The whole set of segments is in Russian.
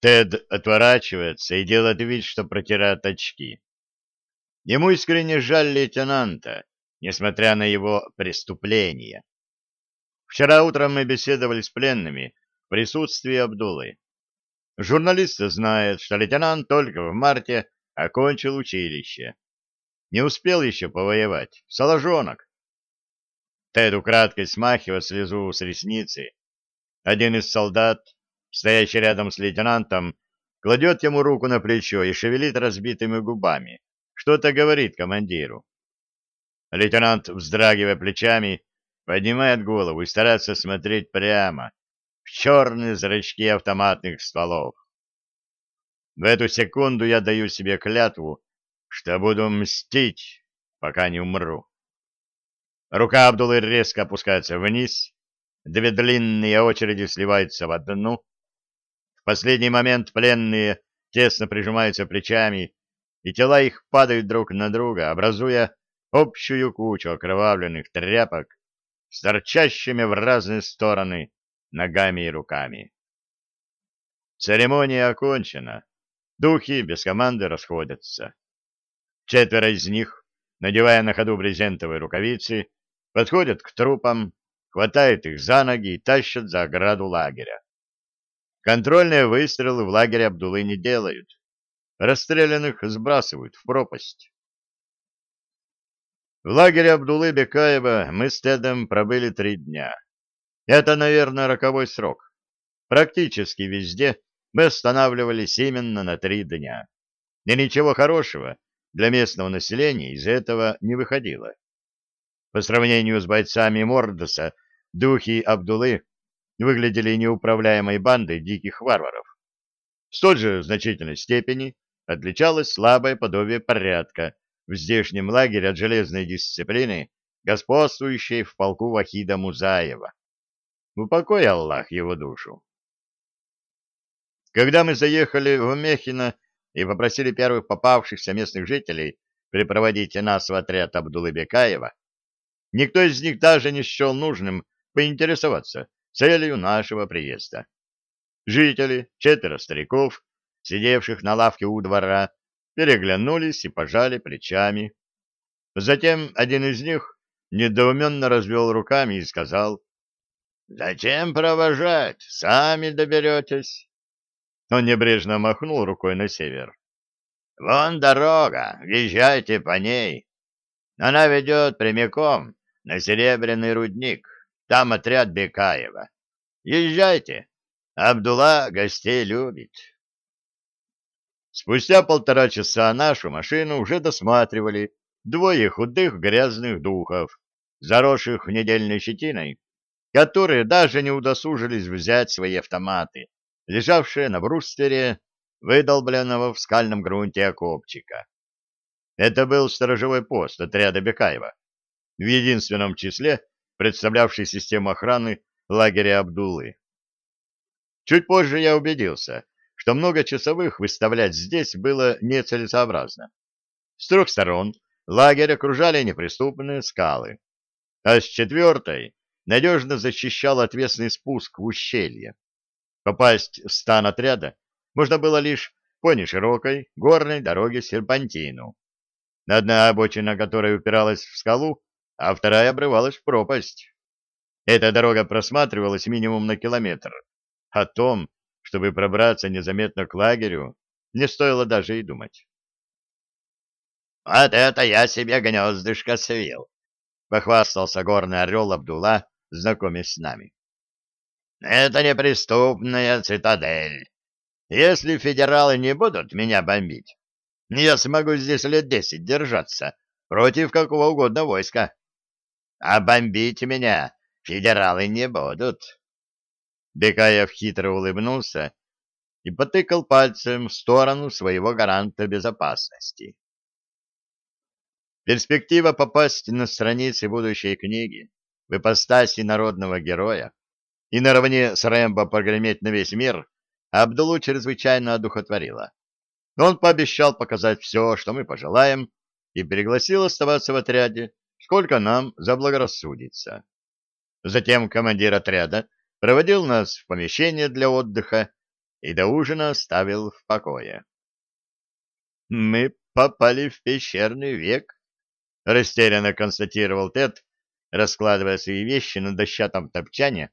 Тед отворачивается и делает вид, что протирает очки. Ему искренне жаль лейтенанта, несмотря на его преступление. Вчера утром мы беседовали с пленными в присутствии Абдулы. Журналист знает, что лейтенант только в марте окончил училище. Не успел еще повоевать. Соложонок. Тед украдкой смахивает слезу с ресницы. Один из солдат, стоящий рядом с лейтенантом, кладет ему руку на плечо и шевелит разбитыми губами. Что-то говорит командиру. Лейтенант, вздрагивая плечами, поднимает голову и старается смотреть прямо в черные зрачки автоматных стволов. В эту секунду я даю себе клятву, что буду мстить, пока не умру. Рука Абдулы резко опускается вниз, две длинные очереди сливаются в одну. Последний момент пленные тесно прижимаются плечами, и тела их падают друг на друга, образуя общую кучу окровавленных тряпок с торчащими в разные стороны ногами и руками. Церемония окончена. Духи без команды расходятся. Четверо из них, надевая на ходу брезентовые рукавицы, подходят к трупам, хватают их за ноги и тащат за ограду лагеря. Контрольные выстрелы в лагере Абдулы не делают. Расстрелянных сбрасывают в пропасть. В лагере Абдулы Бекаева мы с Тедом пробыли три дня. Это, наверное, роковой срок. Практически везде мы останавливались именно на три дня. И ничего хорошего для местного населения из этого не выходило. По сравнению с бойцами Мордоса, духи Абдулы выглядели неуправляемой бандой диких варваров. В столь же значительной степени отличалось слабое подобие порядка, в здешнем лагере от железной дисциплины, господствующей в полку Вахида Музаева. Упокой Аллах его душу. Когда мы заехали в Мехино и попросили первых попавшихся местных жителей припроводить нас в отряд Абдулы Бекаева, никто из них даже не счел нужным поинтересоваться целью нашего приезда. Жители, четверо стариков, сидевших на лавке у двора, переглянулись и пожали плечами. Затем один из них недоуменно развел руками и сказал, «Зачем провожать? Сами доберетесь». Он небрежно махнул рукой на север. «Вон дорога, езжайте по ней. Она ведет прямиком на Серебряный рудник. Там отряд Бекаева. Езжайте. Абдулла гостей любит». Спустя полтора часа нашу машину уже досматривали двое худых грязных духов, заросших недельной щетиной, которые даже не удосужились взять свои автоматы, лежавшие на бруствере, выдолбленного в скальном грунте окопчика. Это был сторожевой пост отряда Бекаева, в единственном числе представлявший систему охраны лагеря Абдулы. Чуть позже я убедился, что много часовых выставлять здесь было нецелесообразно. С трех сторон лагерь окружали неприступные скалы, а с четвертой надежно защищал отвесный спуск в ущелье. Попасть в стан отряда можно было лишь по неширокой горной дороге серпантину, одна обочина которой упиралась в скалу, а вторая обрывалась в пропасть. Эта дорога просматривалась минимум на километр. О том, чтобы пробраться незаметно к лагерю, не стоило даже и думать. «Вот это я себе гнездышко свил!» — похвастался горный орел Абдулла, знакомясь с нами. «Это неприступная цитадель. Если федералы не будут меня бомбить, я смогу здесь лет десять держаться против какого угодно войска. А бомбить меня федералы не будут. Бекаев хитро улыбнулся и потыкал пальцем в сторону своего гаранта безопасности. Перспектива попасть на страницы будущей книги в ипостаси народного героя и наравне с Рэмбо прогреметь на весь мир Абдулу чрезвычайно одухотворила. Он пообещал показать все, что мы пожелаем, и пригласил оставаться в отряде, сколько нам заблагорассудится. Затем командир отряда проводил нас в помещение для отдыха и до ужина оставил в покое. «Мы попали в пещерный век», — растерянно констатировал Тед, раскладывая свои вещи на дощатом топчане,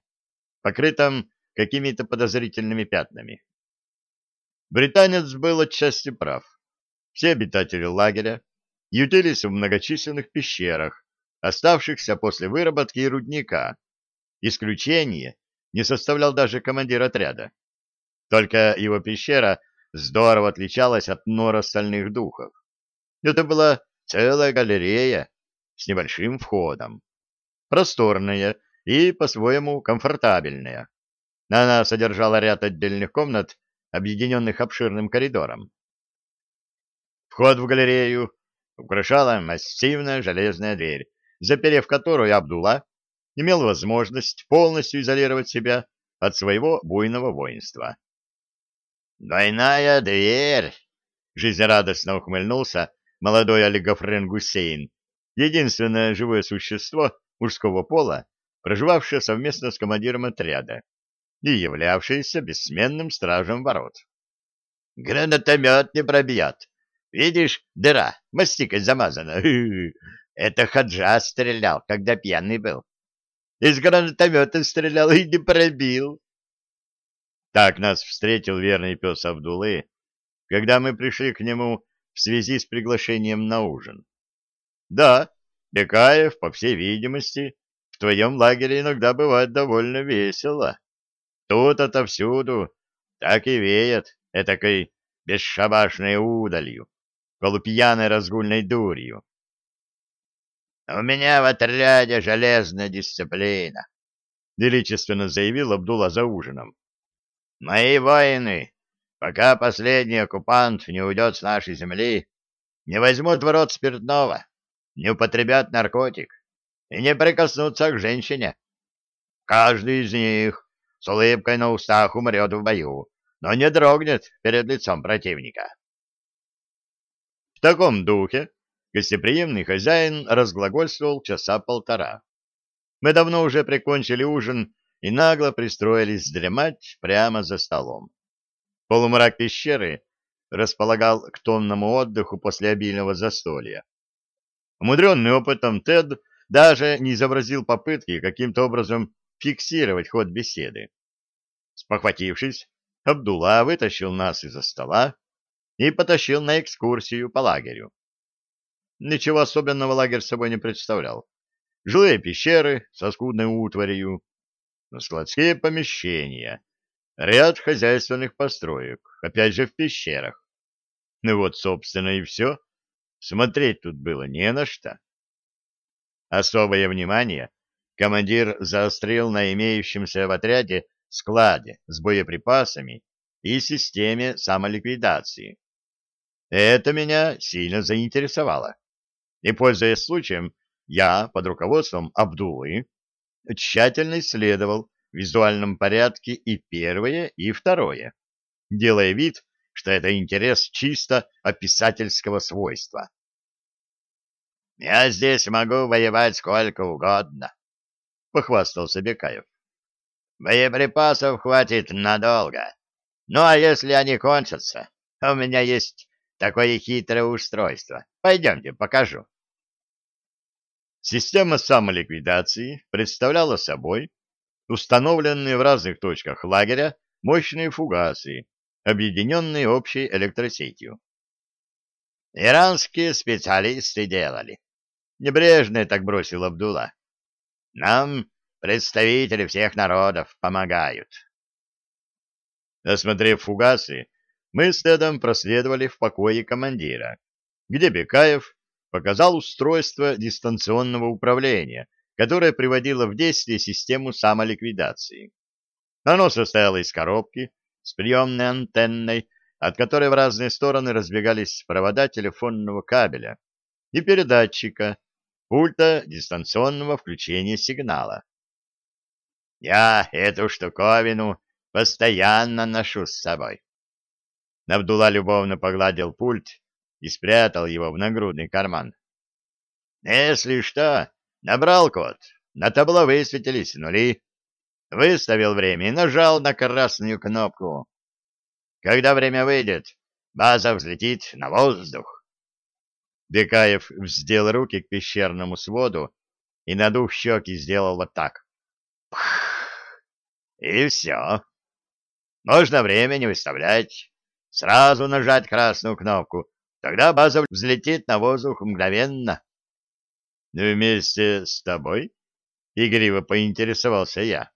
покрытом какими-то подозрительными пятнами. Британец был отчасти прав. Все обитатели лагеря ютились в многочисленных пещерах, оставшихся после выработки рудника. Исключение не составлял даже командир отряда. Только его пещера здорово отличалась от нор остальных духов. Это была целая галерея с небольшим входом. Просторная и по-своему комфортабельная. Она содержала ряд отдельных комнат, объединенных обширным коридором. Вход в галерею украшала массивная железная дверь, заперев которую Абдулла имел возможность полностью изолировать себя от своего буйного воинства. «Двойная дверь!» — жизнерадостно ухмыльнулся молодой олигофрен Гусейн, единственное живое существо мужского пола, проживавшее совместно с командиром отряда и являвшееся бессменным стражем ворот. «Гранатомет не пробьет. Видишь, дыра, мастикой замазана. Это Хаджа стрелял, когда пьяный был. Из гранатомета стрелял и не пробил. Так нас встретил верный пес Абдулы, когда мы пришли к нему в связи с приглашением на ужин. Да, Бекаев, по всей видимости, в твоем лагере иногда бывает довольно весело. Тут отовсюду так и веет этакой бесшабашной удалью, полупьяной разгульной дурью. «У меня в отряде железная дисциплина», — величественно заявил Абдулла за ужином. Мои воины, пока последний оккупант не уйдет с нашей земли, не возьмут в рот спиртного, не употребят наркотик и не прикоснутся к женщине. Каждый из них с улыбкой на устах умрет в бою, но не дрогнет перед лицом противника. В таком духе гостеприимный хозяин разглагольствовал часа полтора. Мы давно уже прикончили ужин и нагло пристроились дремать прямо за столом. Полумрак пещеры располагал к тонному отдыху после обильного застолья. Умудренный опытом Тед даже не изобразил попытки каким-то образом фиксировать ход беседы. Спохватившись, Абдулла вытащил нас из-за стола и потащил на экскурсию по лагерю. Ничего особенного лагерь собой не представлял. Жилые пещеры со скудной утварью, складские помещения, ряд хозяйственных построек, опять же в пещерах. Ну вот, собственно, и все. Смотреть тут было не на что. Особое внимание командир заострил на имеющемся в отряде складе с боеприпасами и системе самоликвидации. Это меня сильно заинтересовало. И, пользуясь случаем, я под руководством Абдулы тщательно исследовал в визуальном порядке и первое, и второе, делая вид, что это интерес чисто описательского свойства. «Я здесь могу воевать сколько угодно», — похвастался Бекаев. «Боеприпасов хватит надолго. Ну а если они кончатся, у меня есть такое хитрое устройство. Пойдемте, покажу». Система самоликвидации представляла собой установленные в разных точках лагеря мощные фугасы, объединенные общей электросетью. Иранские специалисты делали. Небрежно так бросил Абдулла. Нам представители всех народов помогают. Осмотрев фугасы, мы следом проследовали в покое командира, где Бекаев показал устройство дистанционного управления, которое приводило в действие систему самоликвидации. Оно состояло из коробки с приемной антенной, от которой в разные стороны разбегались провода телефонного кабеля, и передатчика, пульта дистанционного включения сигнала. «Я эту штуковину постоянно ношу с собой». Абдулла любовно погладил пульт и спрятал его в нагрудный карман. Если что, набрал код, на табло высветились нули. Выставил время и нажал на красную кнопку. Когда время выйдет, база взлетит на воздух. Бекаев вздел руки к пещерному своду и, надув щеки, сделал вот так. И все. Можно время не выставлять. Сразу нажать красную кнопку. Тогда база взлетит на воздух мгновенно. — Вместе с тобой? — игриво поинтересовался я.